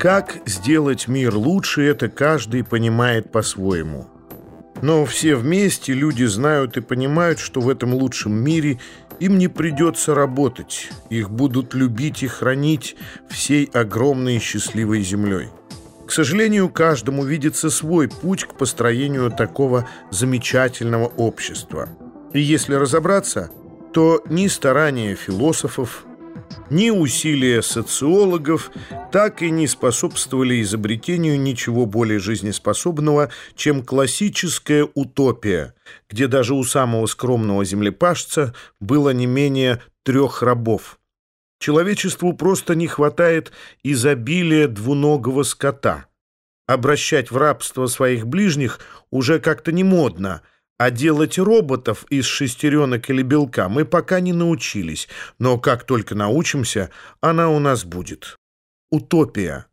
Как сделать мир лучше, это каждый понимает по-своему. Но все вместе люди знают и понимают, что в этом лучшем мире им не придется работать. Их будут любить и хранить всей огромной счастливой землей. К сожалению, каждому видится свой путь к построению такого замечательного общества. И если разобраться, то ни старания философов, ни усилия социологов так и не способствовали изобретению ничего более жизнеспособного, чем классическая утопия, где даже у самого скромного землепашца было не менее трех рабов. Человечеству просто не хватает изобилия двуногого скота. Обращать в рабство своих ближних уже как-то не модно – а делать роботов из шестеренок или белка мы пока не научились, но как только научимся, она у нас будет. Утопия.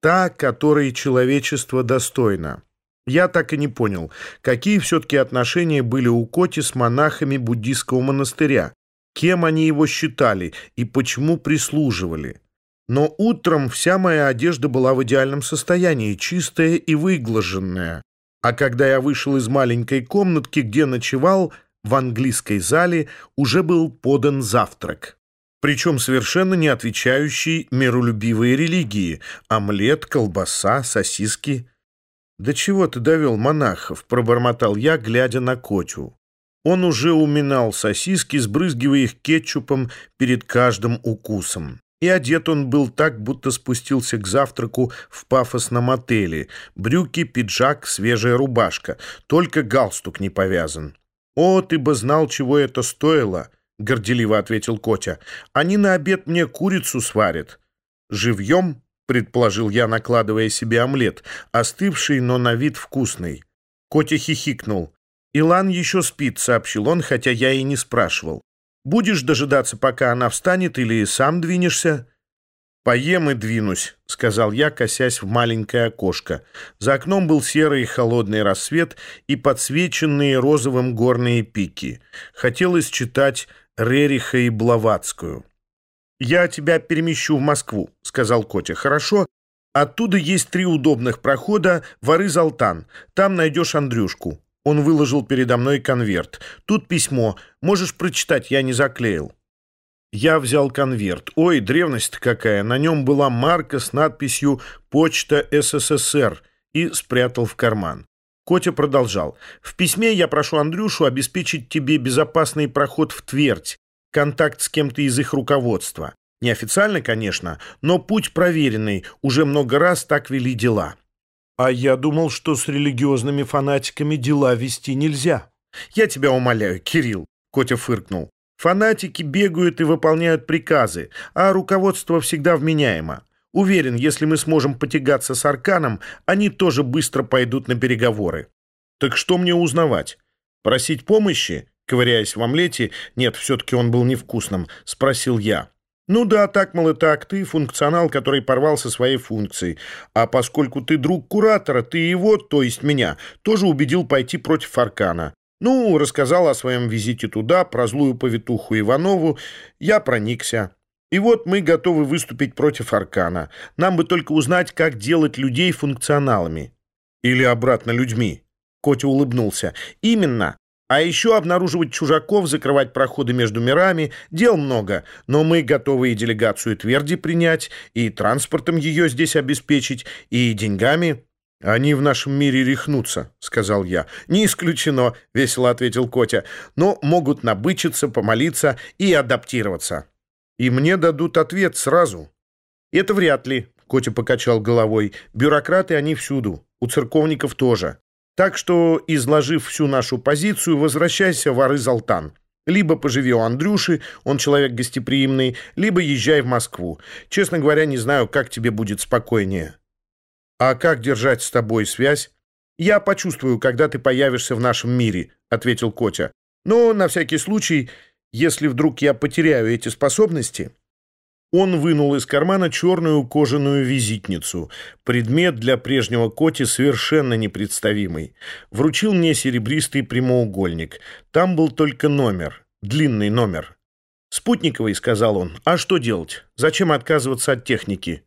Та, которой человечество достойно. Я так и не понял, какие все-таки отношения были у Коти с монахами буддийского монастыря, кем они его считали и почему прислуживали. Но утром вся моя одежда была в идеальном состоянии, чистая и выглаженная. А когда я вышел из маленькой комнатки, где ночевал, в английской зале уже был подан завтрак. Причем совершенно не отвечающий миролюбивой религии. Омлет, колбаса, сосиски. «Да чего ты довел монахов?» — пробормотал я, глядя на Котю. Он уже уминал сосиски, сбрызгивая их кетчупом перед каждым укусом. И одет он был так, будто спустился к завтраку в пафосном отеле. Брюки, пиджак, свежая рубашка. Только галстук не повязан. «О, ты бы знал, чего это стоило!» — горделиво ответил Котя. «Они на обед мне курицу сварят». «Живьем?» — предположил я, накладывая себе омлет, остывший, но на вид вкусный. Котя хихикнул. «Илан еще спит», — сообщил он, хотя я и не спрашивал. Будешь дожидаться, пока она встанет, или сам двинешься?» «Поем и двинусь», — сказал я, косясь в маленькое окошко. За окном был серый и холодный рассвет и подсвеченные розовым горные пики. Хотелось читать Рериха и Блаватскую. «Я тебя перемещу в Москву», — сказал Котя. «Хорошо? Оттуда есть три удобных прохода в Арыз-Алтан. Там найдешь Андрюшку. Он выложил передо мной конверт. «Тут письмо. Можешь прочитать, я не заклеил». Я взял конверт. Ой, древность какая! На нем была марка с надписью «Почта СССР» и спрятал в карман. Котя продолжал. «В письме я прошу Андрюшу обеспечить тебе безопасный проход в Твердь, контакт с кем-то из их руководства. Неофициально, конечно, но путь проверенный, уже много раз так вели дела». А я думал, что с религиозными фанатиками дела вести нельзя. Я тебя умоляю, Кирилл, Котя фыркнул. Фанатики бегают и выполняют приказы, а руководство всегда вменяемо. Уверен, если мы сможем потягаться с Арканом, они тоже быстро пойдут на переговоры. Так что мне узнавать? Просить помощи? Ковыряясь в омлете, нет, все-таки он был невкусным, спросил я. Ну да, так, мол, и так, ты функционал, который порвал со своей функцией. А поскольку ты друг куратора, ты его, то есть меня, тоже убедил пойти против Аркана. Ну, рассказал о своем визите туда, про злую повитуху Иванову. Я проникся. И вот мы готовы выступить против Аркана. Нам бы только узнать, как делать людей функционалами. Или обратно людьми. Котя улыбнулся. Именно. А еще обнаруживать чужаков, закрывать проходы между мирами. Дел много, но мы готовы и делегацию Тверди принять, и транспортом ее здесь обеспечить, и деньгами. «Они в нашем мире рехнутся», — сказал я. «Не исключено», — весело ответил Котя. «Но могут набычиться, помолиться и адаптироваться». «И мне дадут ответ сразу». «Это вряд ли», — Котя покачал головой. «Бюрократы они всюду. У церковников тоже. Так что, изложив всю нашу позицию, возвращайся в Ары-Залтан. Либо поживи у Андрюши, он человек гостеприимный, либо езжай в Москву. Честно говоря, не знаю, как тебе будет спокойнее. А как держать с тобой связь? Я почувствую, когда ты появишься в нашем мире, ответил Котя. Но на всякий случай, если вдруг я потеряю эти способности, он вынул из кармана черную кожаную визитницу, предмет для прежнего Коти совершенно непредставимый. Вручил мне серебристый прямоугольник. Там был только номер, длинный номер. «Спутниковый», — сказал он. «А что делать? Зачем отказываться от техники?»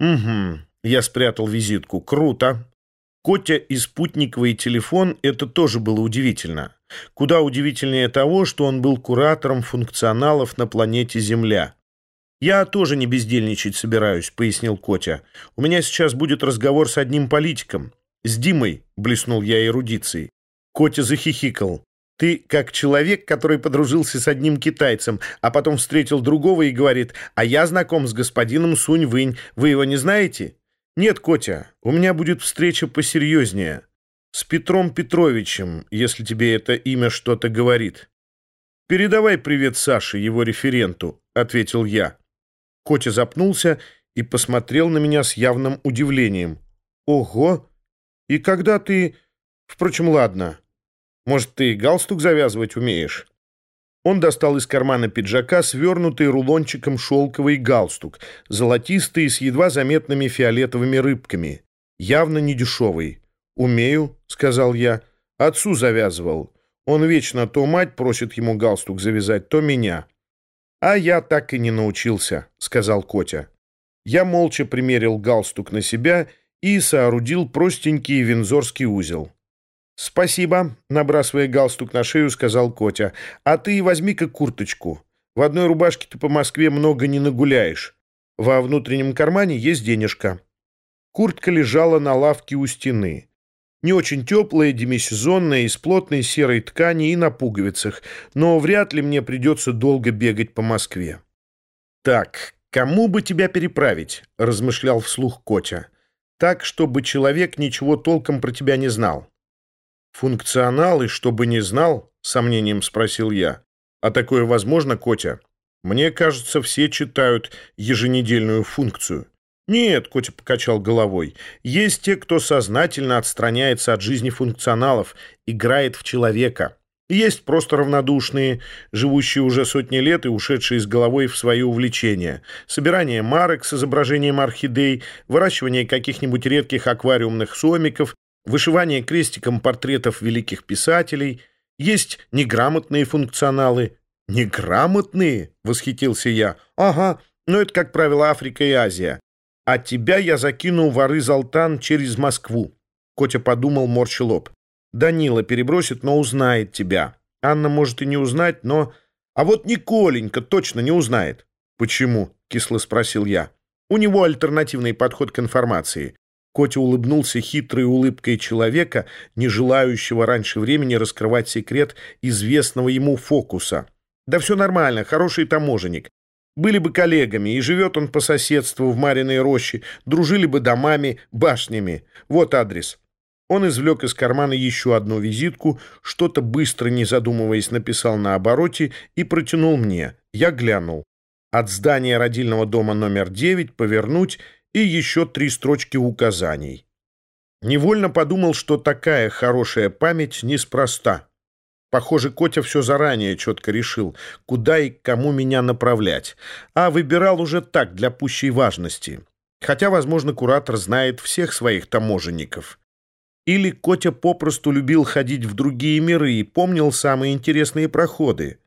«Угу. Я спрятал визитку. Круто. Котя и спутниковый телефон — это тоже было удивительно. Куда удивительнее того, что он был куратором функционалов на планете Земля. «Я тоже не бездельничать собираюсь», — пояснил Котя. «У меня сейчас будет разговор с одним политиком. С Димой», — блеснул я эрудицией. Котя захихикал. «Ты как человек, который подружился с одним китайцем, а потом встретил другого и говорит, а я знаком с господином Сунь-Вынь. Вы его не знаете?» «Нет, Котя, у меня будет встреча посерьезнее. С Петром Петровичем, если тебе это имя что-то говорит». «Передавай привет Саше, его референту», — ответил я. Котя запнулся и посмотрел на меня с явным удивлением. «Ого! И когда ты... Впрочем, ладно. Может, ты галстук завязывать умеешь?» Он достал из кармана пиджака свернутый рулончиком шелковый галстук, золотистый с едва заметными фиолетовыми рыбками. Явно не дешевый. «Умею», — сказал я. «Отцу завязывал. Он вечно то мать просит ему галстук завязать, то меня». «А я так и не научился», — сказал Котя. Я молча примерил галстук на себя и соорудил простенький вензорский узел. «Спасибо», — набрасывая галстук на шею, сказал Котя. «А ты возьми-ка курточку. В одной рубашке ты по Москве много не нагуляешь. Во внутреннем кармане есть денежка». Куртка лежала на лавке у стены. Не очень теплая, демисезонная, из плотной серой ткани и на пуговицах, но вряд ли мне придется долго бегать по Москве. «Так, кому бы тебя переправить?» — размышлял вслух Котя. «Так, чтобы человек ничего толком про тебя не знал». «Функционал и чтобы не знал?» — сомнением спросил я. «А такое возможно, Котя? Мне кажется, все читают еженедельную функцию». «Нет», — Котя покачал головой, — «есть те, кто сознательно отстраняется от жизни функционалов, играет в человека». Есть просто равнодушные, живущие уже сотни лет и ушедшие с головой в свои увлечения. Собирание марок с изображением орхидей, выращивание каких-нибудь редких аквариумных сомиков, вышивание крестиком портретов великих писателей, есть неграмотные функционалы. «Неграмотные?» — восхитился я. «Ага, но это, как правило, Африка и Азия. А тебя я закину в Арыз-Алтан через Москву». Котя подумал, морщил лоб. «Данила перебросит, но узнает тебя. Анна может и не узнать, но... А вот Николенька точно не узнает». «Почему?» — кисло спросил я. «У него альтернативный подход к информации. Котя улыбнулся хитрой улыбкой человека, не желающего раньше времени раскрывать секрет известного ему фокуса. «Да все нормально, хороший таможенник. Были бы коллегами, и живет он по соседству в Мариной роще, дружили бы домами, башнями. Вот адрес». Он извлек из кармана еще одну визитку, что-то быстро, не задумываясь, написал на обороте и протянул мне. Я глянул. От здания родильного дома номер 9 повернуть и еще три строчки указаний. Невольно подумал, что такая хорошая память неспроста. Похоже, Котя все заранее четко решил, куда и кому меня направлять, а выбирал уже так, для пущей важности. Хотя, возможно, куратор знает всех своих таможенников. Или Котя попросту любил ходить в другие миры и помнил самые интересные проходы.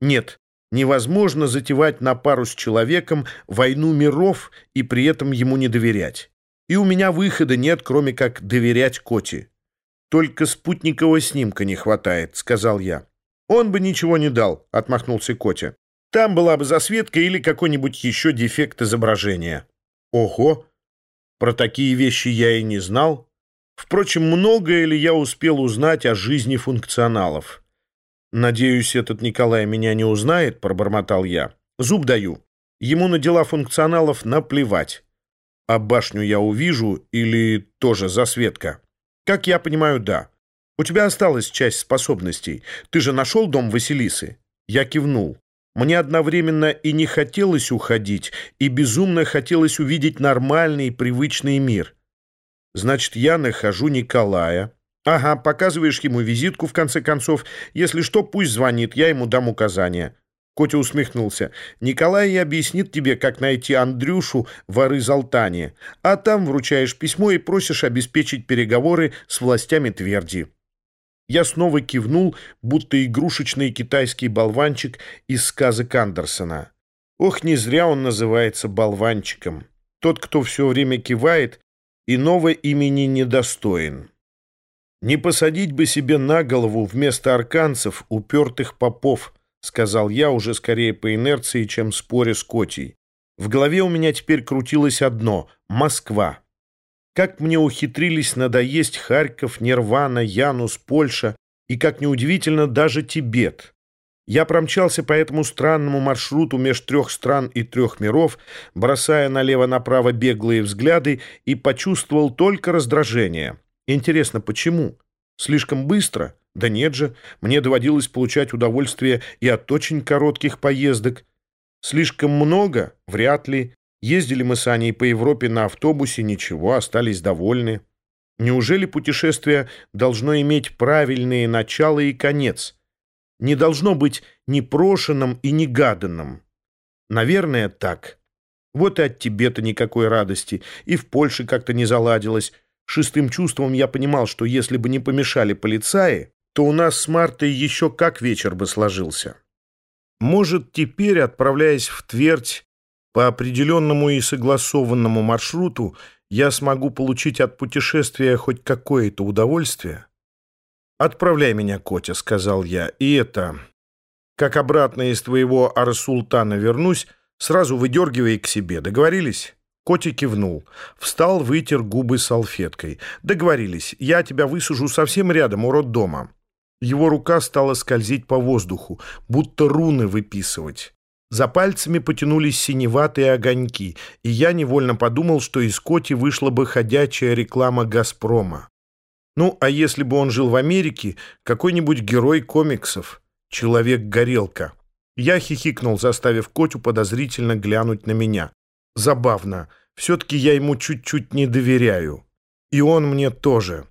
Нет, Невозможно затевать на пару с человеком войну миров и при этом ему не доверять. И у меня выхода нет, кроме как доверять Коте. «Только спутникового снимка не хватает», — сказал я. «Он бы ничего не дал», — отмахнулся Котя. «Там была бы засветка или какой-нибудь еще дефект изображения». «Ого! Про такие вещи я и не знал. Впрочем, многое ли я успел узнать о жизни функционалов?» «Надеюсь, этот Николай меня не узнает», — пробормотал я. «Зуб даю. Ему на дела функционалов наплевать. А башню я увижу или тоже засветка? Как я понимаю, да. У тебя осталась часть способностей. Ты же нашел дом Василисы?» Я кивнул. Мне одновременно и не хотелось уходить, и безумно хотелось увидеть нормальный, привычный мир. Значит, я нахожу Николая, «Ага, показываешь ему визитку, в конце концов. Если что, пусть звонит, я ему дам указания». Котя усмехнулся. «Николай объяснит тебе, как найти Андрюшу в Арызалтане, а там вручаешь письмо и просишь обеспечить переговоры с властями Тверди». Я снова кивнул, будто игрушечный китайский болванчик из сказок Андерсона. Ох, не зря он называется болванчиком. Тот, кто все время кивает, иного имени недостоин. Не посадить бы себе на голову вместо арканцев упертых попов, сказал я уже скорее по инерции, чем споря с Котей. В голове у меня теперь крутилось одно — Москва. Как мне ухитрились надоесть Харьков, Нирвана, Янус, Польша и, как неудивительно, даже Тибет. Я промчался по этому странному маршруту меж трех стран и трех миров, бросая налево-направо беглые взгляды и почувствовал только раздражение. Интересно, почему? Слишком быстро? Да нет же, мне доводилось получать удовольствие и от очень коротких поездок. Слишком много? Вряд ли. Ездили мы с Аней по Европе на автобусе, ничего, остались довольны. Неужели путешествие должно иметь правильные начало и конец? не должно быть непрошенным и негаданным. Наверное, так. Вот и от Тибета никакой радости, и в Польше как-то не заладилось. Шестым чувством я понимал, что если бы не помешали полицаи, то у нас с Мартой еще как вечер бы сложился. Может, теперь, отправляясь в Твердь по определенному и согласованному маршруту, я смогу получить от путешествия хоть какое-то удовольствие? «Отправляй меня, Котя», — сказал я. «И это... Как обратно из твоего Ар-Султана вернусь, сразу выдергивай к себе. Договорились?» Котя кивнул. Встал, вытер губы салфеткой. «Договорились. Я тебя высажу совсем рядом, у роддома». Его рука стала скользить по воздуху, будто руны выписывать. За пальцами потянулись синеватые огоньки, и я невольно подумал, что из Коти вышла бы ходячая реклама «Газпрома». Ну, а если бы он жил в Америке, какой-нибудь герой комиксов, человек-горелка. Я хихикнул, заставив Котю подозрительно глянуть на меня. Забавно. Все-таки я ему чуть-чуть не доверяю. И он мне тоже.